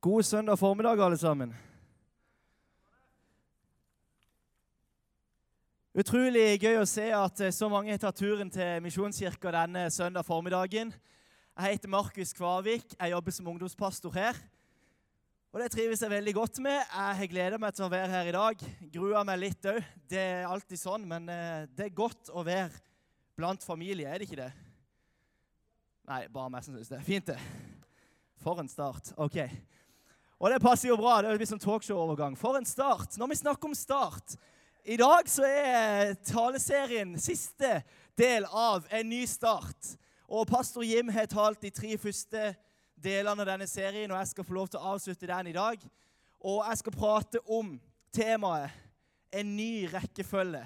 God søndag formiddag, alle sammen. Utrolig gøy å se at eh, så mange har tatt turen til Misjonskirka denne søndag formiddagen. Jeg heter Markus Kvavik. Jeg jobber som ungdomspastor her. Og Det trives jeg veldig godt med. Jeg har gleda meg til å være her i dag. Grua meg litt òg. Det er alltid sånn, men eh, det er godt å være blant familie, er det ikke det? Nei, bare meg som syns det. Fint, det. For en start. Ok. Og det passer jo bra. Det blir sånn talkshow-overgang. For en start. Når vi snakker om start I dag så er taleserien siste del av en ny start. Og pastor Jim har talt de tre første delene av denne serien, og jeg skal få lov til å avslutte den i dag. Og jeg skal prate om temaet en ny rekkefølge.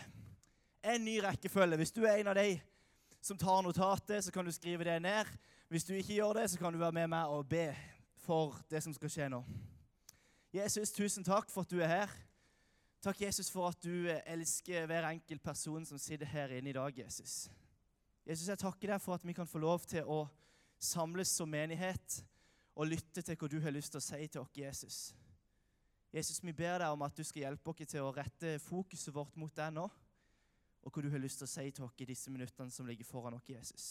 En ny rekkefølge. Hvis du er en av de som tar notatet, så kan du skrive det ned. Hvis du ikke gjør det, så kan du være med meg og be for det som skal skje nå. Jesus, tusen takk for at du er her. Takk, Jesus, for at du elsker hver enkelt person som sitter her inne i dag, Jesus. Jesus, jeg takker deg for at vi kan få lov til å samles som menighet og lytte til hva du har lyst til å si til oss, Jesus. Jesus, vi ber deg om at du skal hjelpe oss til å rette fokuset vårt mot deg nå, og hva du har lyst til å si til oss i disse minuttene som ligger foran oss, Jesus.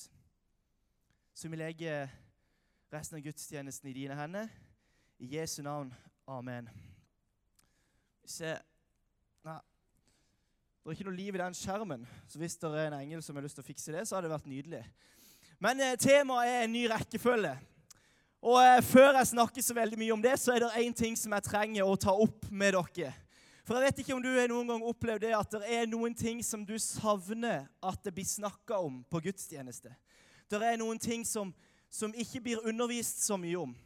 Så vi legger resten av gudstjenesten i dine hender. I Jesu navn. Amen. Se Nei. Det er ikke noe liv i den skjermen, så hvis det er en engel som har lyst til å fikse det, så hadde det vært nydelig. Men eh, temaet er en ny rekkefølge. Og eh, Før jeg snakker så veldig mye om det, så er det én ting som jeg trenger å ta opp med dere. For jeg vet ikke om du noen gang opplevd det at det er noen ting som du savner at det blir snakka om på gudstjeneste. Det er noen ting som, som ikke blir undervist så mye om.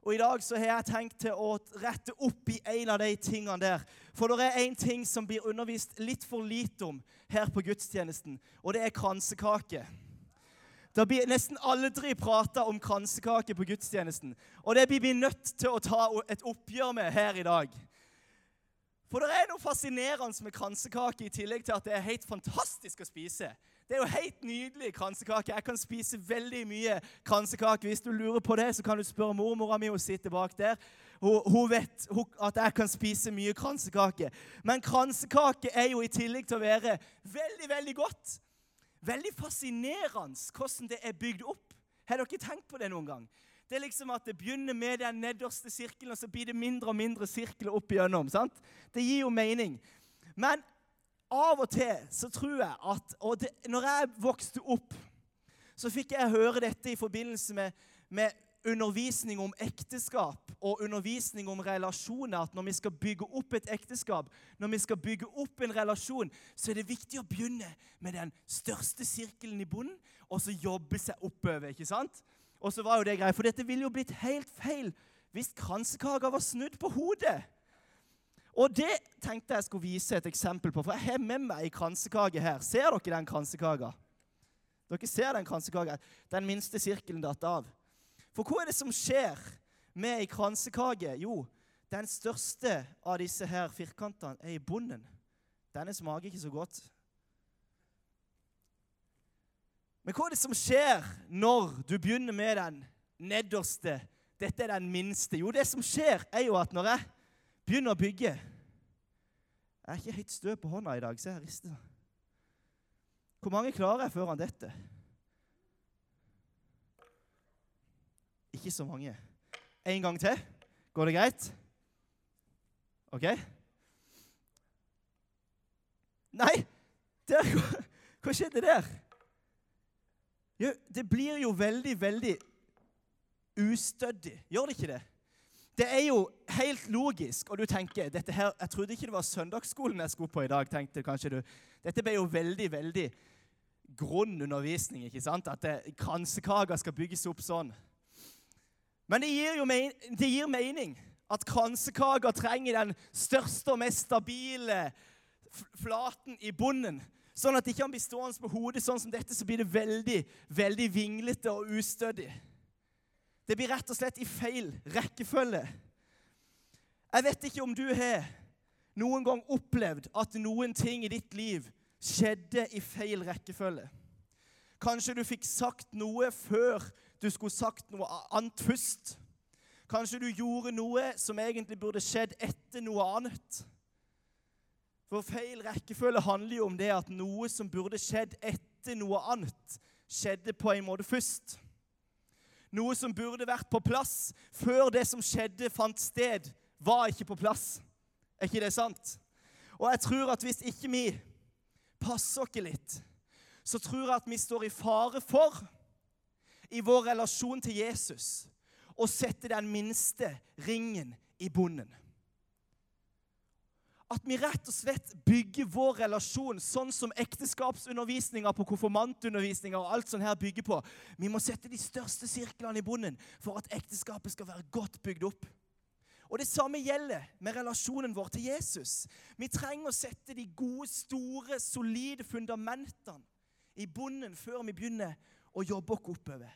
Og I dag så har jeg tenkt til å rette opp i en av de tingene der. For det er én ting som blir undervist litt for lite om her på gudstjenesten, og det er kransekake. Det blir nesten aldri prata om kransekake på gudstjenesten. Og det blir vi nødt til å ta et oppgjør med her i dag. For det er noe fascinerende med kransekake, i tillegg til at det er helt fantastisk å spise. Det er jo helt nydelig kransekake. Jeg kan spise veldig mye kransekake. Hvis du lurer på det, så kan du spørre mormora mi. Hun sitter bak der. Hun, hun vet hun, at jeg kan spise mye kransekake. Men kransekake er jo i tillegg til å være veldig, veldig godt, veldig fascinerende hvordan det er bygd opp. Har dere tenkt på det noen gang? Det er liksom at det begynner med den nederste sirkelen, og så blir det mindre og mindre sirkler opp igjennom. sant? Det gir jo mening. Men av og til så tror jeg at Og det, når jeg vokste opp, så fikk jeg høre dette i forbindelse med, med undervisning om ekteskap og undervisning om relasjoner. At når vi skal bygge opp et ekteskap, når vi skal bygge opp en relasjon, så er det viktig å begynne med den største sirkelen i bunnen, og så jobbe seg oppover. ikke sant? Og så var jo det greit, For dette ville jo blitt helt feil hvis kransekaka var snudd på hodet. Og det tenkte jeg skulle vise et eksempel på, for jeg har med meg ei kransekake her. Ser dere den kransekaka? Dere ser den kransekaka? Den minste sirkelen datt av. For hva er det som skjer med ei kransekake? Jo, den største av disse her firkantene er i bunnen. Denne smaker ikke så godt. Men hva er det som skjer når du begynner med den nederste? Dette er den minste. Jo, det som skjer, er jo at når jeg begynner å bygge Jeg er ikke helt stø på hånda i dag, Se, jeg rister. Hvor mange klarer jeg før han detter? Ikke så mange. En gang til. Går det greit? OK? Nei! Der, hva skjedde der? Jo, det blir jo veldig, veldig ustødig. Gjør det ikke det? Det er jo helt logisk, og du tenker dette her, Jeg trodde ikke det var søndagsskolen jeg skulle på i dag. tenkte kanskje du. Dette ble jo veldig veldig grunn undervisning. ikke sant? At kransekaker skal bygges opp sånn. Men det gir jo men, det gir mening at kransekaker trenger den største og mest stabile flaten i bunnen. Sånn at det ikke kan bli stående på hodet sånn som dette, så blir det veldig, veldig vinglete og ustødig. Det blir rett og slett i feil rekkefølge. Jeg vet ikke om du har noen gang opplevd at noen ting i ditt liv skjedde i feil rekkefølge. Kanskje du fikk sagt noe før du skulle sagt noe annet først. Kanskje du gjorde noe som egentlig burde skjedd etter noe annet. For feil rekkefølge handler jo om det at noe som burde skjedd etter noe annet, skjedde på en måte først. Noe som burde vært på plass før det som skjedde, fant sted, var ikke på plass. Er ikke det sant? Og jeg tror at hvis ikke vi passer oss litt, så tror jeg at vi står i fare for, i vår relasjon til Jesus, å sette den minste ringen i bonden. At vi rett og slett bygger vår relasjon sånn som ekteskapsundervisninga på konfirmantundervisninga og alt sånt her bygger på. Vi må sette de største sirklene i bonden for at ekteskapet skal være godt bygd opp. Og Det samme gjelder med relasjonen vår til Jesus. Vi trenger å sette de gode, store, solide fundamentene i bonden før vi begynner å jobbe oss oppover.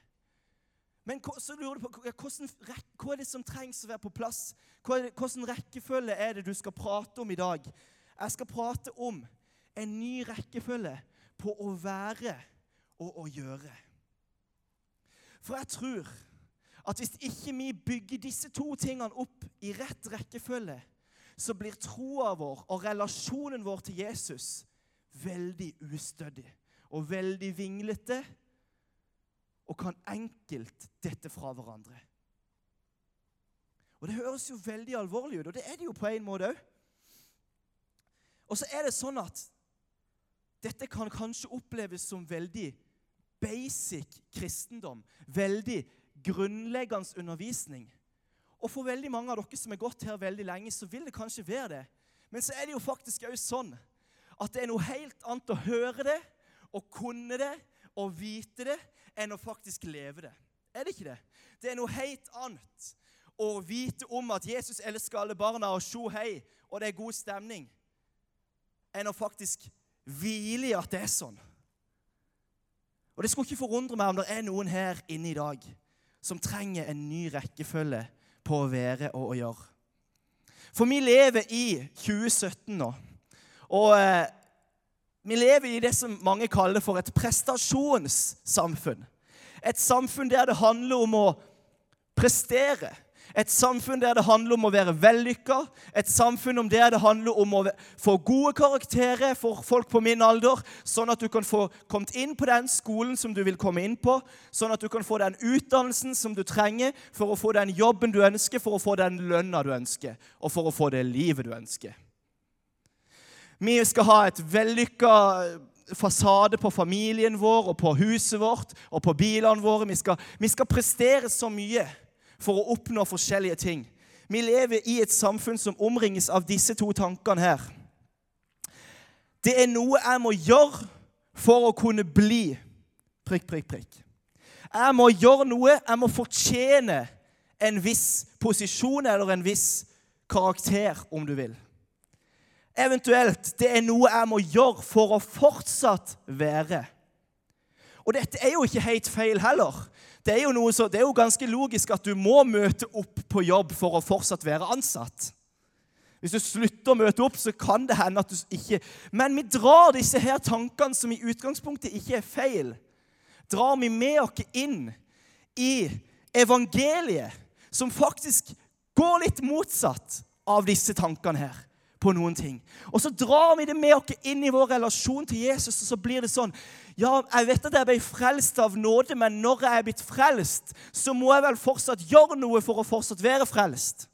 Men så lurer du på hva er det som trengs å være på plass? Hvilken rekkefølge er det du skal prate om i dag? Jeg skal prate om en ny rekkefølge på å være og å gjøre. For jeg tror at hvis ikke vi bygger disse to tingene opp i rett rekkefølge, så blir troa vår og relasjonen vår til Jesus veldig ustødig og veldig vinglete og kan enkelt dette fra hverandre. Og Det høres jo veldig alvorlig ut, og det er det jo på en måte òg. Og så er det sånn at dette kan kanskje oppleves som veldig basic kristendom. Veldig grunnleggende undervisning. Og for veldig mange av dere som har gått her veldig lenge, så vil det kanskje være det. Men så er det jo faktisk òg sånn at det er noe helt annet å høre det og kunne det og vite det enn å faktisk leve det. Er det ikke det? Det er noe helt annet å vite om at Jesus elsker alle barna og sjo hei, og det er god stemning, enn å faktisk hvile i at det er sånn. Og Det skulle ikke forundre meg om det er noen her inne i dag som trenger en ny rekkefølge på å være og å gjøre. For vi lever i 2017 nå. Og eh, vi lever i det som mange kaller for et prestasjonssamfunn. Et samfunn der det handler om å prestere. Et samfunn der det handler om å være vellykka. Et samfunn der det handler om å få gode karakterer for folk på min alder, sånn at du kan få kommet inn på den skolen som du vil komme inn på, sånn at du kan få den utdannelsen som du trenger for å få den jobben du ønsker, for å få den lønna du ønsker, og for å få det livet du ønsker. Vi skal ha et vellykka fasade på familien vår og på huset vårt og på bilene våre. Vi skal, vi skal prestere så mye for å oppnå forskjellige ting. Vi lever i et samfunn som omringes av disse to tankene her. Det er noe jeg må gjøre for å kunne bli prikk, prikk, prikk. Jeg må gjøre noe, jeg må fortjene en viss posisjon eller en viss karakter, om du vil. Eventuelt det er noe jeg må gjøre for å fortsatt være. Og dette er jo ikke helt feil heller. Det er jo, så, det er jo ganske logisk at du må møte opp på jobb for å fortsatt være ansatt. Hvis du slutter å møte opp, så kan det hende at du ikke Men vi drar disse her tankene som i utgangspunktet ikke er feil, drar vi med oss inn i evangeliet, som faktisk går litt motsatt av disse tankene her på noen ting. Og så drar vi det med oss inn i vår relasjon til Jesus, og så blir det sånn Ja, jeg vet at jeg ble frelst av nåde, men når jeg er blitt frelst, så må jeg vel fortsatt gjøre noe for å fortsatt være frelst.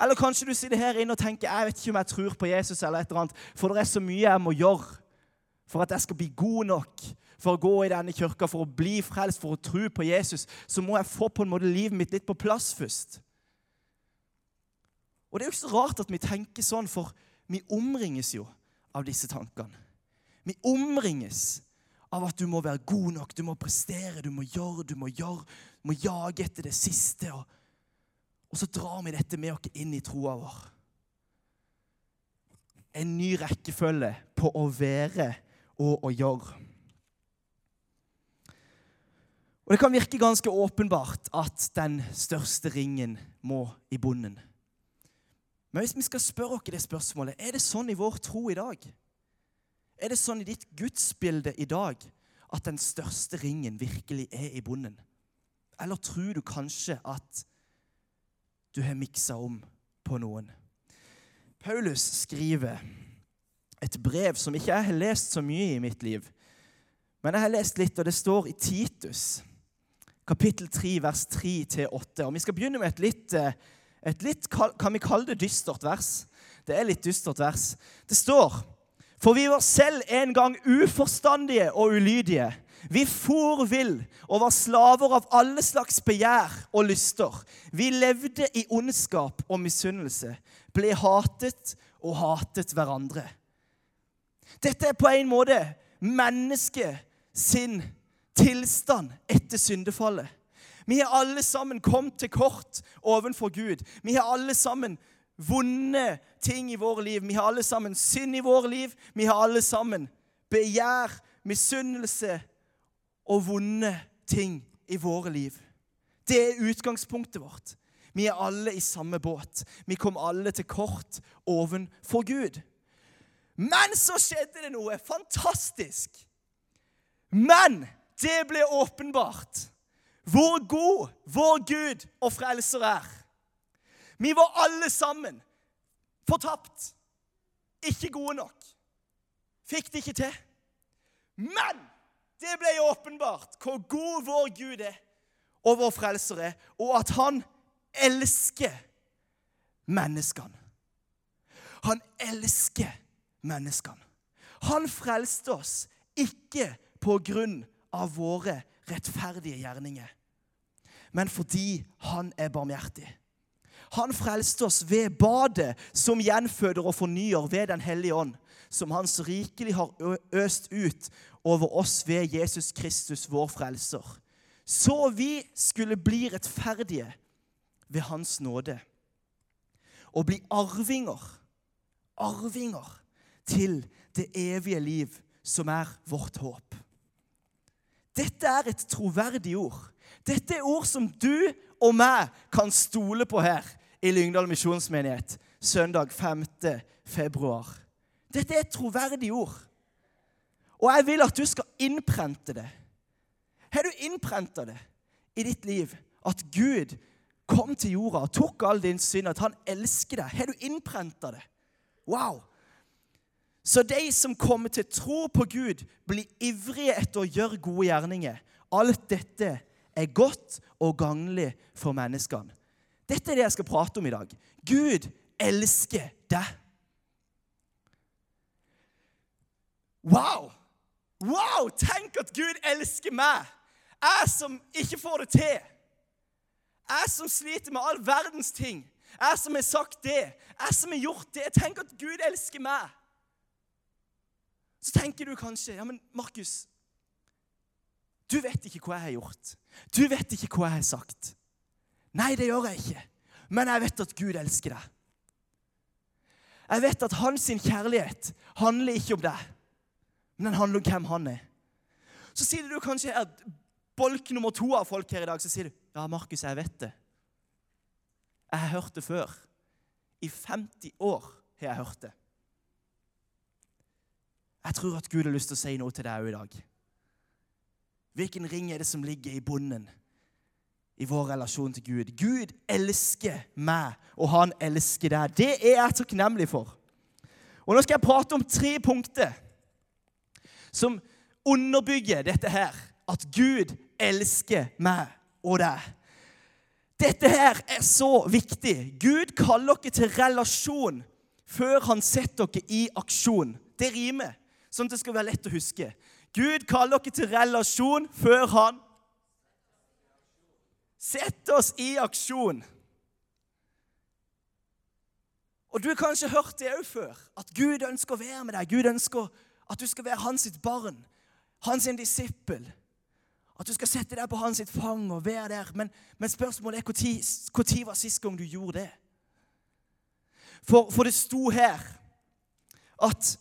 Eller kanskje du sitter her inne og tenker jeg vet ikke om jeg tror på Jesus, eller et eller annet, for det er så mye jeg må gjøre for at jeg skal bli god nok for å gå i denne kirka, for å bli frelst, for å tro på Jesus. Så må jeg få på en måte livet mitt litt på plass først. Og det er jo ikke så rart at vi tenker sånn, for vi omringes jo av disse tankene. Vi omringes av at du må være god nok, du må prestere, du må gjøre, du må gjøre, du må jage etter det siste. Og, og så drar vi dette med oss inn i troa vår. En ny rekkefølge på å være og å gjøre. Og Det kan virke ganske åpenbart at den største ringen må i bonden. Men hvis vi skal spørre oss det spørsmålet er det sånn i vår tro i dag? Er det sånn i ditt gudsbilde i dag at den største ringen virkelig er i bonden? Eller tror du kanskje at du har miksa om på noen. Paulus skriver et brev som ikke jeg har lest så mye i mitt liv. Men jeg har lest litt, og det står i Titus, kapittel 3, vers 3-8. Og Vi skal begynne med et litt, eh, et litt kan vi kalle det dystert vers. Det er litt dystert vers. Det står For vi var selv en gang uforstandige og ulydige. Vi for vill og var slaver av alle slags begjær og lyster. Vi levde i ondskap og misunnelse, ble hatet og hatet hverandre. Dette er på en måte mennesket sin tilstand etter syndefallet. Vi har alle sammen kommet til kort ovenfor Gud. Vi har alle sammen vonde ting i våre liv. Vi har alle sammen synd i våre liv. Vi har alle sammen begjær, misunnelse og vonde ting i våre liv. Det er utgangspunktet vårt. Vi er alle i samme båt. Vi kom alle til kort ovenfor Gud. Men så skjedde det noe fantastisk. Men det ble åpenbart hvor god vår Gud og frelser er. Vi var alle sammen fortapt. Ikke gode nok. Fikk det ikke til. Men det ble åpenbart hvor god vår Gud er, og vår frelser er, og at han elsker menneskene. Han elsker menneskene. Han frelste oss ikke på grunn av våre rettferdige gjerninger, men fordi han er barmhjertig. Han frelste oss ved badet som gjenføder og fornyer ved Den hellige ånd, som han så rikelig har øst ut over oss ved Jesus Kristus, vår frelser. Så vi skulle bli rettferdige ved Hans nåde og bli arvinger, arvinger til det evige liv, som er vårt håp. Dette er et troverdig ord. Dette er ord som du og meg kan stole på her i Lyngdal misjonsmenighet søndag 5. februar. Dette er et troverdig ord. Og jeg vil at du skal innprente det. Har du innprenta det i ditt liv at Gud kom til jorda og tok all din synd, at han elsker deg? Har du innprenta det? Wow! Så de som kommer til tro på Gud, blir ivrige etter å gjøre gode gjerninger. Alt dette er godt og gagnlig for menneskene. Dette er det jeg skal prate om i dag. Gud elsker deg. Wow! Wow! Tenk at Gud elsker meg! Jeg som ikke får det til. Jeg som sliter med all verdens ting. Jeg som har sagt det. Jeg som har gjort det. Tenk at Gud elsker meg. Så tenker du kanskje Ja, men Markus, du vet ikke hva jeg har gjort. Du vet ikke hva jeg har sagt. Nei, det gjør jeg ikke. Men jeg vet at Gud elsker deg. Jeg vet at hans kjærlighet handler ikke om deg men den handler om hvem han er. Så sier du kanskje at bolk nummer to av folk her i dag, så sier du ja, Markus, jeg vet det. Jeg har hørt det før. I 50 år har jeg hørt det. Jeg tror at Gud har lyst til å si noe til deg òg i dag. Hvilken ring er det som ligger i bunnen i vår relasjon til Gud? Gud elsker meg, og han elsker deg. Det er jeg takknemlig for. Og Nå skal jeg prate om tre punkter som underbygger dette her. At Gud elsker meg og deg. Dette her er så viktig. Gud kaller dere til relasjon før han setter dere i aksjon. Det rimer, sånn at det skal være lett å huske. Gud kaller dere til relasjon før han setter oss i aksjon. Og Du har kanskje hørt det òg før, at Gud ønsker å være med deg. Gud ønsker at du skal være hans sitt barn, hans disippel. At du skal sette deg på hans sitt fang og være der. Men, men spørsmålet er når var sist gang du gjorde det? For, for det sto her at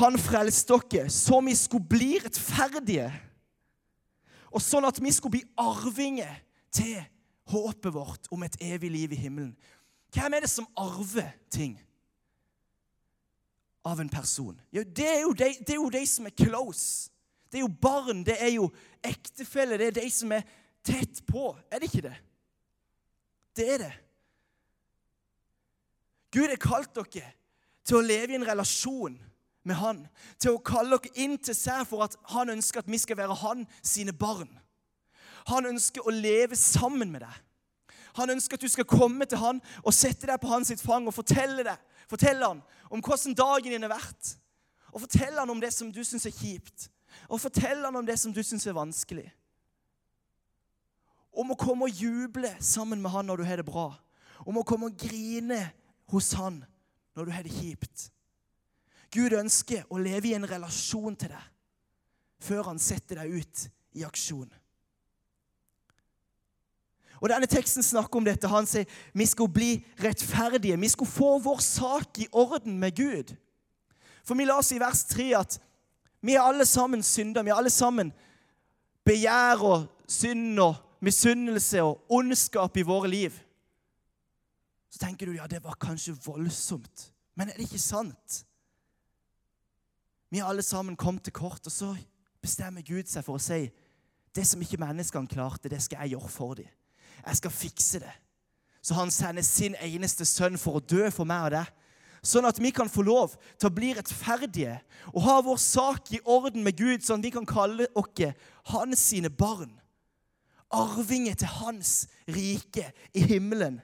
han frelste dere så vi skulle bli rettferdige, og sånn at vi skulle bli arvinger til håpet vårt om et evig liv i himmelen. Hvem er det som arver ting? av en person? Jo, det, er jo de, det er jo de som er close. Det er jo barn, det er jo ektefelle, det er de som er tett på. Er det ikke det? Det er det. Gud har kalt dere til å leve i en relasjon med Han. Til å kalle dere inn til seg for at han ønsker at vi skal være Han sine barn. Han ønsker å leve sammen med deg. Han ønsker at du skal komme til han og sette deg på hans fang og fortelle, deg, fortelle han om hvordan dagen din har vært. Og fortelle han om det som du syns er kjipt. Og fortelle han om det som du syns er vanskelig. Om å komme og juble sammen med han når du har det bra. Om å komme og grine hos han når du har det kjipt. Gud ønsker å leve i en relasjon til deg før han setter deg ut i aksjon. Og Denne teksten snakker om dette. Han sier vi skulle bli rettferdige. Vi skulle få vår sak i orden med Gud. For vi leser i vers 3 at vi er alle sammen synder. Vi er alle sammen begjær og synd og misunnelse og ondskap i våre liv. Så tenker du ja, det var kanskje voldsomt. Men er det ikke sant? Vi alle sammen kommet til kort, og så bestemmer Gud seg for å si det som ikke menneskene klarte, det skal jeg gjøre for dem. Jeg skal fikse det. Så han sender sin eneste sønn for å dø for meg og deg. Sånn at vi kan få lov til å bli rettferdige og ha vår sak i orden med Gud, sånn at vi kan kalle oss hans sine barn. Arvinger til hans rike i himmelen.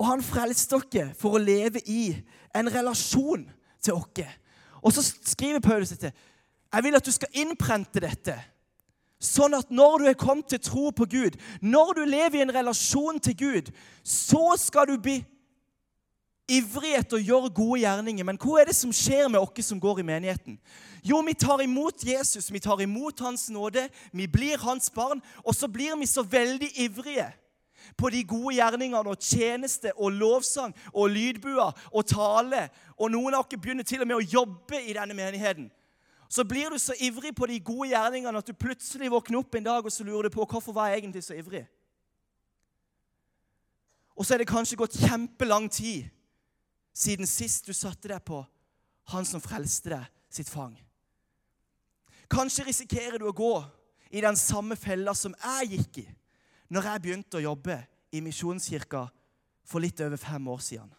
Og han frelste dere for å leve i en relasjon til oss. Og så skriver Paulus dette. Jeg vil at du skal innprente dette Sånn at når du er kommet til tro på Gud, når du lever i en relasjon til Gud, så skal du bli ivrig etter å gjøre gode gjerninger. Men hva er det som skjer med oss som går i menigheten? Jo, vi tar imot Jesus, vi tar imot Hans nåde, vi blir Hans barn, og så blir vi så veldig ivrige på de gode gjerningene og tjeneste og lovsang og lydbuer og tale. Og noen av dere begynner til og med å jobbe i denne menigheten så blir du så ivrig på de gode gjerningene at du plutselig våkner opp en dag og så lurer du på hvorfor var jeg egentlig så ivrig. Og så er det kanskje gått kjempelang tid siden sist du satte deg på han som frelste deg, sitt fang. Kanskje risikerer du å gå i den samme fella som jeg gikk i når jeg begynte å jobbe i Misjonskirka for litt over fem år siden.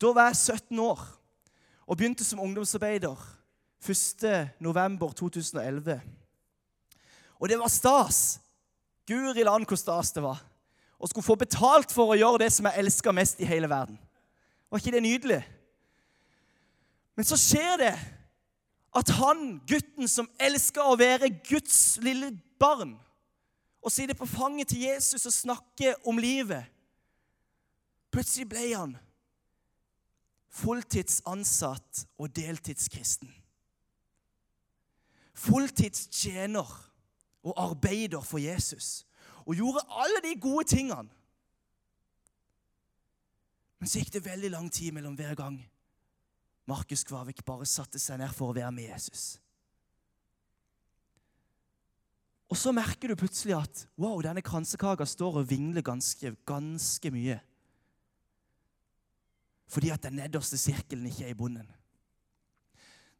Da var jeg 17 år og begynte som ungdomsarbeider 1. november 2011. Og det var stas. Guri land hvor stas det var. Å skulle få betalt for å gjøre det som jeg elsker mest i hele verden. Var ikke det nydelig? Men så skjer det at han, gutten som elsker å være Guds lille barn, og sitte på fanget til Jesus og snakke om livet Plutselig ble han fulltidsansatt og deltidskristen fulltidstjener og arbeider for Jesus. Og gjorde alle de gode tingene. Men så gikk det veldig lang tid mellom hver gang Markus Kvavik bare satte seg ned for å være med Jesus. Og så merker du plutselig at wow, denne kransekaka står og vingler ganske, ganske mye. Fordi at den nederste sirkelen ikke er i bunnen.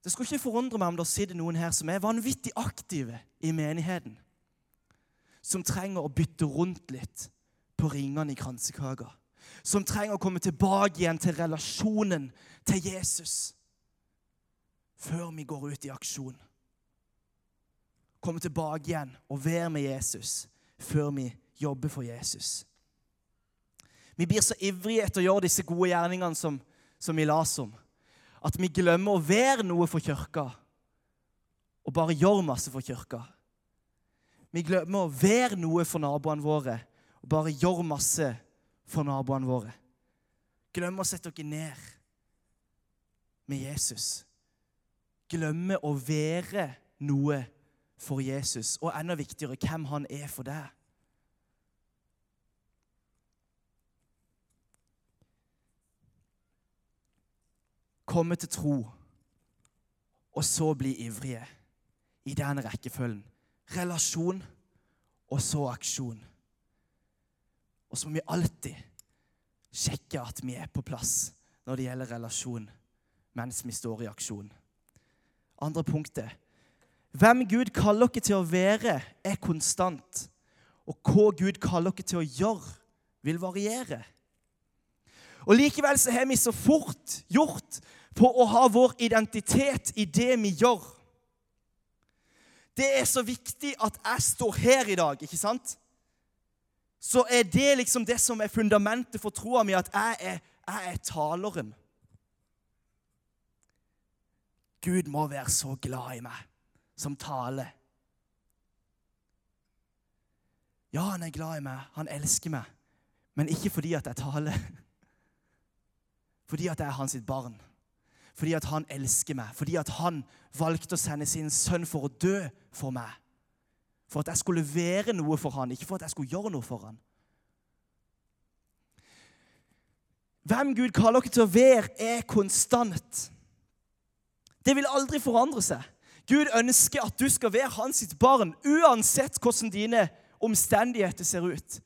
Det skulle ikke forundre meg om det sitter noen her som er vanvittig aktive i menigheten. Som trenger å bytte rundt litt på ringene i kransekaka. Som trenger å komme tilbake igjen til relasjonen til Jesus før vi går ut i aksjon. Komme tilbake igjen og være med Jesus før vi jobber for Jesus. Vi blir så ivrige etter å gjøre disse gode gjerningene som, som vi leste om at vi glemmer å være noe for kirka og bare gjøre masse for kirka. Vi glemmer å være noe for naboene våre og bare gjøre masse for naboene våre. Glemmer å sette dere ned med Jesus. Glemmer å være noe for Jesus, og enda viktigere hvem han er for deg. komme til tro, og så bli ivrige i den rekkefølgen. Relasjon, og så aksjon. Og så må vi alltid sjekke at vi er på plass når det gjelder relasjon, mens vi står i aksjon. Andre punktet. Hvem Gud kaller dere til å være, er konstant. og hva Gud kaller dere til å gjøre, vil variere. Og Likevel så har vi så fort gjort på å ha vår identitet i det vi gjør. Det er så viktig at jeg står her i dag, ikke sant? Så er det liksom det som er fundamentet for troa mi, at jeg er, jeg er taleren. Gud må være så glad i meg som taler. Ja, han er glad i meg, han elsker meg, men ikke fordi at jeg taler. Fordi at jeg er hans barn. Fordi at han elsker meg. Fordi at han valgte å sende sin sønn for å dø for meg. For at jeg skulle være noe for han, ikke for at jeg skulle gjøre noe for han. Hvem Gud kaller dere til å være, er konstant. Det vil aldri forandre seg. Gud ønsker at du skal være hans sitt barn, uansett hvordan dine omstendigheter ser ut.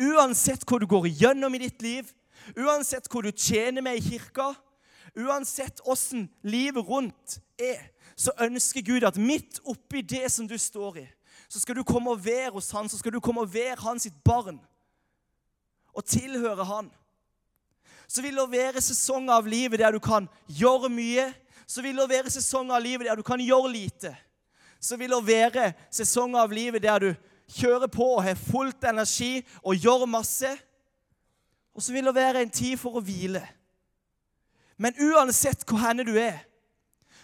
Uansett hva du går igjennom i ditt liv, uansett hva du tjener med i kirka, uansett åssen livet rundt er, så ønsker Gud at midt oppi det som du står i, så skal du komme og være hos han, så skal du komme og være hans sitt barn og tilhøre han. Så vil det være sesonger av livet der du kan gjøre mye. Så vil det være sesonger av livet der du kan gjøre lite. Så vil det være sesonger av livet der du kjører på og har fullt energi og gjør masse. Og så vil det være en tid for å hvile. Men uansett hvor henne du er,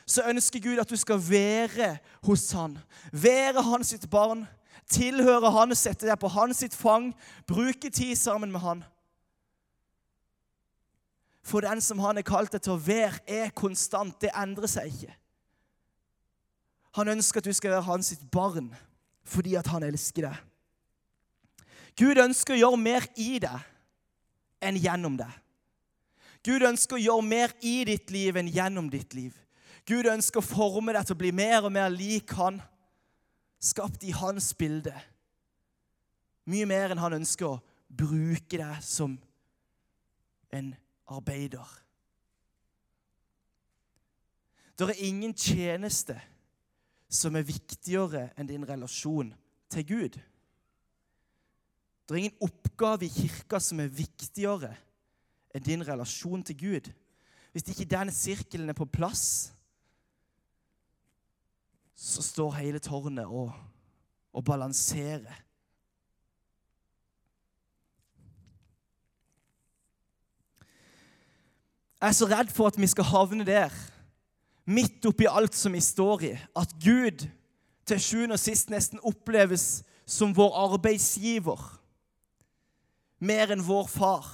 så ønsker Gud at du skal være hos han. Være hans sitt barn, tilhøre han, sette deg på hans sitt fang, bruke tid sammen med han. For den som han er kalt til å være, er konstant. Det endrer seg ikke. Han ønsker at du skal være hans sitt barn fordi at han elsker deg. Gud ønsker å gjøre mer i deg enn gjennom deg. Gud ønsker å gjøre mer i ditt liv enn gjennom ditt liv. Gud ønsker å forme deg til å bli mer og mer lik han, skapt i hans bilde. Mye mer enn han ønsker å bruke deg som en arbeider. Det er ingen tjeneste som er viktigere enn din relasjon til Gud. Det er ingen oppgave i kirka som er viktigere enn din relasjon til Gud. Hvis ikke den sirkelen er på plass, så står hele tårnet og, og balanserer. Jeg er så redd for at vi skal havne der midt oppi alt som vi står i, at Gud til sjuende og sist nesten oppleves som vår arbeidsgiver mer enn vår far.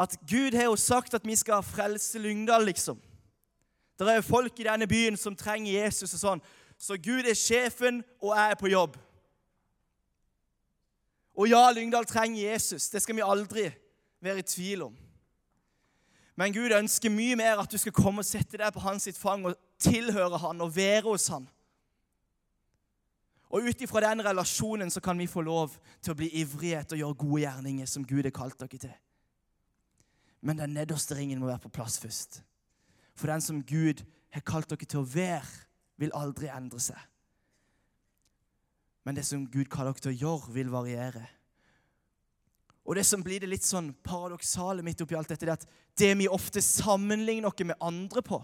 At Gud har jo sagt at vi skal frelse Lyngdal, liksom. Det er jo folk i denne byen som trenger Jesus og sånn. Så Gud er sjefen, og jeg er på jobb. Og ja, Lyngdal trenger Jesus. Det skal vi aldri være i tvil om. Men Gud ønsker mye mer at du skal komme og sette deg på hans fang og tilhøre han og være hos han. Og ut ifra den relasjonen så kan vi få lov til å bli ivrige etter å gjøre gode gjerninger som Gud har kalt dere til. Men den nederste ringen må være på plass først. For den som Gud har kalt dere til å være, vil aldri endre seg. Men det som Gud kaller dere til å gjøre, vil variere. Og det som blir det litt sånn paradoksale midt oppi alt dette, det er at det vi ofte sammenligner noe med andre på,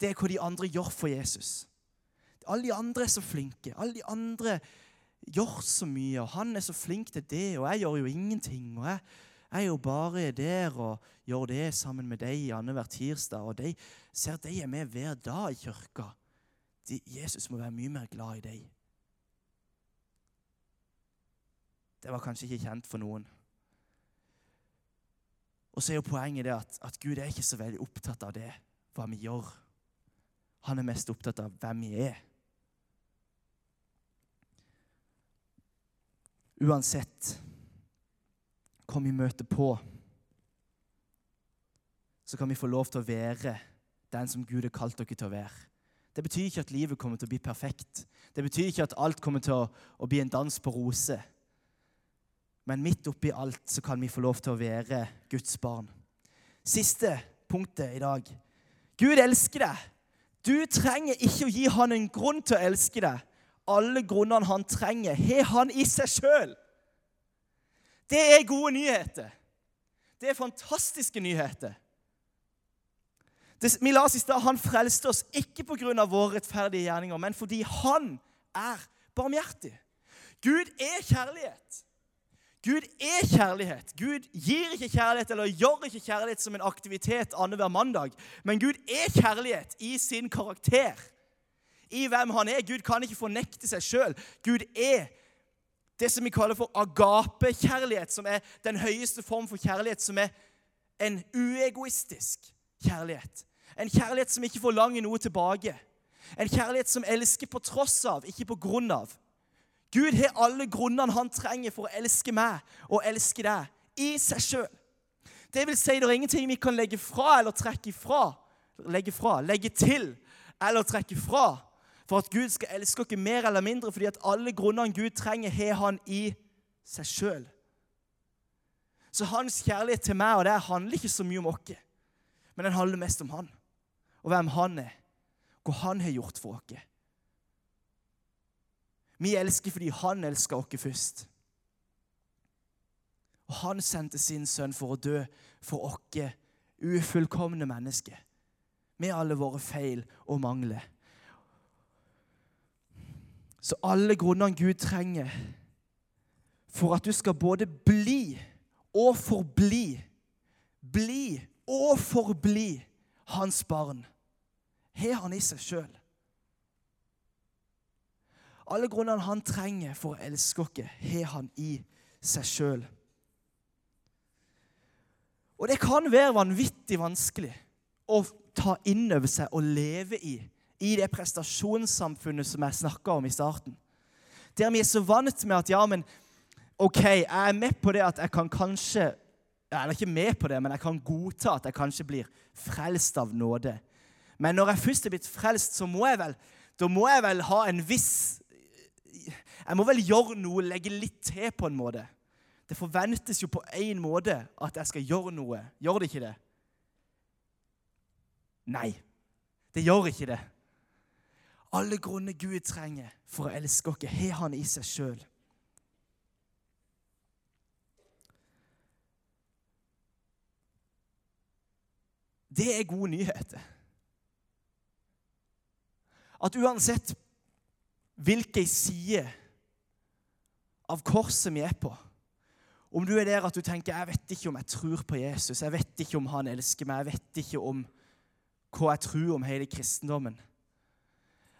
det er hva de andre gjør for Jesus. Alle de andre er så flinke. Alle de andre gjør så mye, og han er så flink til det, og jeg gjør jo ingenting. Og jeg, jeg er jo bare der og gjør det sammen med deg annenhver tirsdag. Og de ser at de er med hver dag i kirka. De, Jesus må være mye mer glad i deg. Det var kanskje ikke kjent for noen. Og så er jo poenget det at, at, Gud er ikke så veldig opptatt av det, hva vi gjør. Han er mest opptatt av hvem vi er. Uansett hva vi møter på, så kan vi få lov til å være den som Gud har kalt dere til å være. Det betyr ikke at livet kommer til å bli perfekt. Det betyr ikke at alt kommer til å, å bli en dans på roser. Men midt oppi alt så kan vi få lov til å være Guds barn. Siste punktet i dag. Gud elsker deg. Du trenger ikke å gi han en grunn til å elske deg alle grunnene han trenger, har han i seg sjøl. Det er gode nyheter. Det er fantastiske nyheter. Det, vi la oss i stad han frelste oss ikke pga. våre rettferdige gjerninger, men fordi han er barmhjertig. Gud er kjærlighet. Gud er kjærlighet. Gud gir ikke kjærlighet eller gjør ikke kjærlighet som en aktivitet annenhver mandag. Men Gud er kjærlighet i sin karakter, i hvem han er. Gud kan ikke fornekte seg sjøl. Gud er det som vi kaller for agape-kjærlighet, som er den høyeste form for kjærlighet, som er en uegoistisk kjærlighet. En kjærlighet som ikke forlanger noe tilbake. En kjærlighet som elsker på tross av, ikke på grunn av. Gud har alle grunnene han trenger for å elske meg og elske deg, i seg sjøl. Det vil si, det er ingenting vi kan legge fra eller trekke ifra. Legge fra, legge til eller trekke fra for at Gud skal elske oss mer eller mindre, fordi at alle grunnene Gud trenger, har han i seg sjøl. Så hans kjærlighet til meg og det handler ikke så mye om oss, men den handler mest om han. Og hvem han er, hva han har gjort for oss. Vi elsker fordi han elsker oss først. Og han sendte sin sønn for å dø for oss ufullkomne mennesker, med alle våre feil og mangler. Så alle grunnene Gud trenger for at du skal både bli og forbli Bli og forbli hans barn, har han i seg sjøl. Alle grunnene han trenger for å elske oss, har han i seg sjøl. Og det kan være vanvittig vanskelig å ta inn over seg og leve i i det prestasjonssamfunnet som jeg snakka om i starten. Der vi er så vant med at ja, men OK, jeg er med på det at jeg kan kanskje Eller ikke med på det, men jeg kan godta at jeg kanskje blir frelst av nåde. Men når jeg først er blitt frelst, så må jeg vel da må jeg vel ha en viss Jeg må vel gjøre noe, legge litt til på en måte. Det forventes jo på én måte at jeg skal gjøre noe. Gjør det ikke det? Nei, det gjør ikke det. Alle grunner Gud trenger for å elske oss, har han i seg sjøl. Det er gode nyheter. At uansett hvilken side av korset vi er på Om du er der at du tenker 'Jeg vet ikke om jeg tror på Jesus', 'Jeg vet ikke om han elsker meg', 'Jeg vet ikke om hva jeg tror om hele kristendommen',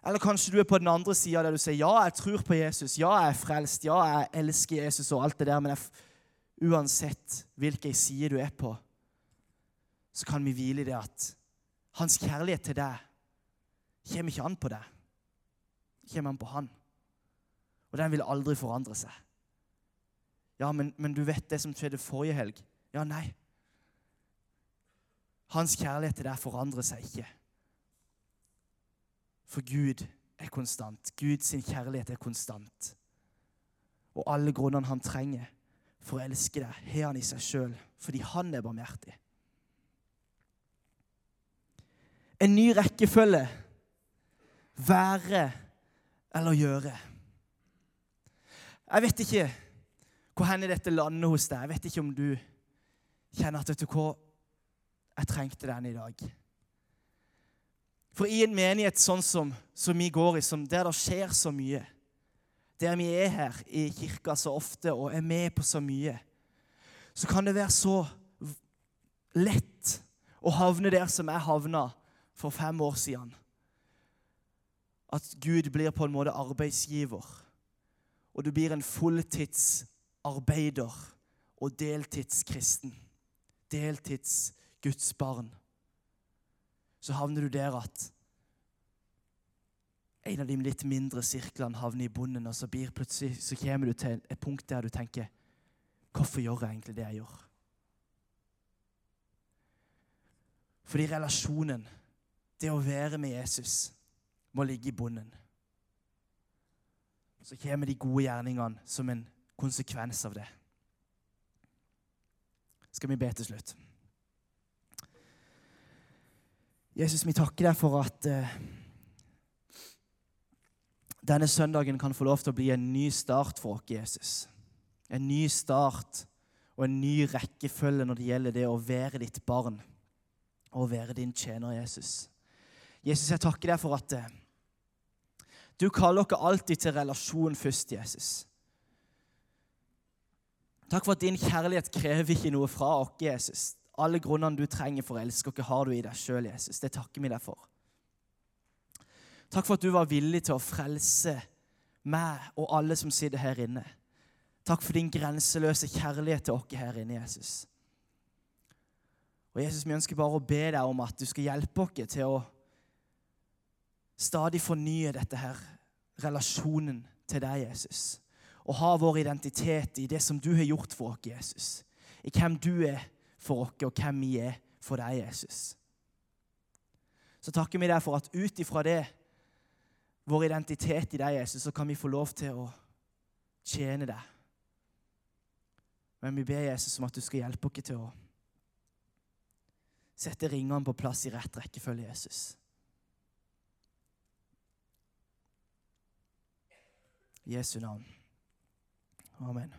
eller kanskje du er på den andre sida der du sier ja, jeg tror på Jesus, ja, jeg er frelst, ja, jeg elsker Jesus og alt det der, men uansett hvilken side du er på, så kan vi hvile i det at hans kjærlighet til deg kommer ikke an på deg. Kommer an på han. Og den vil aldri forandre seg. Ja, men, men du vet det som skjedde forrige helg? Ja, nei. Hans kjærlighet til deg forandrer seg ikke. For Gud er konstant. Guds kjærlighet er konstant. Og alle grunnene han trenger for å elske deg, har han i seg sjøl, fordi han er barmhjertig. En ny rekkefølge være eller gjøre. Jeg vet ikke hvor hen dette landet hos deg. Jeg vet ikke om du kjenner at vet du hva, jeg trengte den i dag. For i en menighet sånn som, som vi går i, som der det skjer så mye, der vi er her i kirka så ofte og er med på så mye, så kan det være så lett å havne der som jeg havna for fem år siden. At Gud blir på en måte arbeidsgiver, og du blir en fulltidsarbeider og deltidskristen. Deltids barn så havner du der at en av de litt mindre sirklene havner i bunnen, og så, plutselig, så kommer du til et punkt der du tenker Hvorfor gjør jeg egentlig det jeg gjør? Fordi relasjonen, det å være med Jesus, må ligge i bunnen. Så kommer de gode gjerningene som en konsekvens av det. Skal vi be til slutt? Jesus, vi takker deg for at uh, denne søndagen kan få lov til å bli en ny start for oss, Jesus. En ny start og en ny rekkefølge når det gjelder det å være ditt barn og å være din tjener, Jesus. Jesus, jeg takker deg for at eh, du kaller dere alltid til relasjon først, Jesus. Takk for at din kjærlighet krever ikke noe fra oss, Jesus. Alle grunnene du trenger for å elske oss, har du i deg sjøl, Jesus. Det takker vi deg for. Takk for at du var villig til å frelse meg og alle som sitter her inne. Takk for din grenseløse kjærlighet til oss her inne, Jesus. Og Jesus, Vi ønsker bare å be deg om at du skal hjelpe oss til å stadig fornye dette her, relasjonen til deg, Jesus. Og ha vår identitet i det som du har gjort for oss, Jesus. I hvem du er for oss, og hvem vi er for deg, Jesus. Så takker vi deg for at ut ifra det, vår identitet i deg, Jesus, så kan vi få lov til å tjene deg. Men vi ber Jesus om at du skal hjelpe oss til å sette ringene på plass i rett rekkefølge, Jesus. Jesu navn. Amen.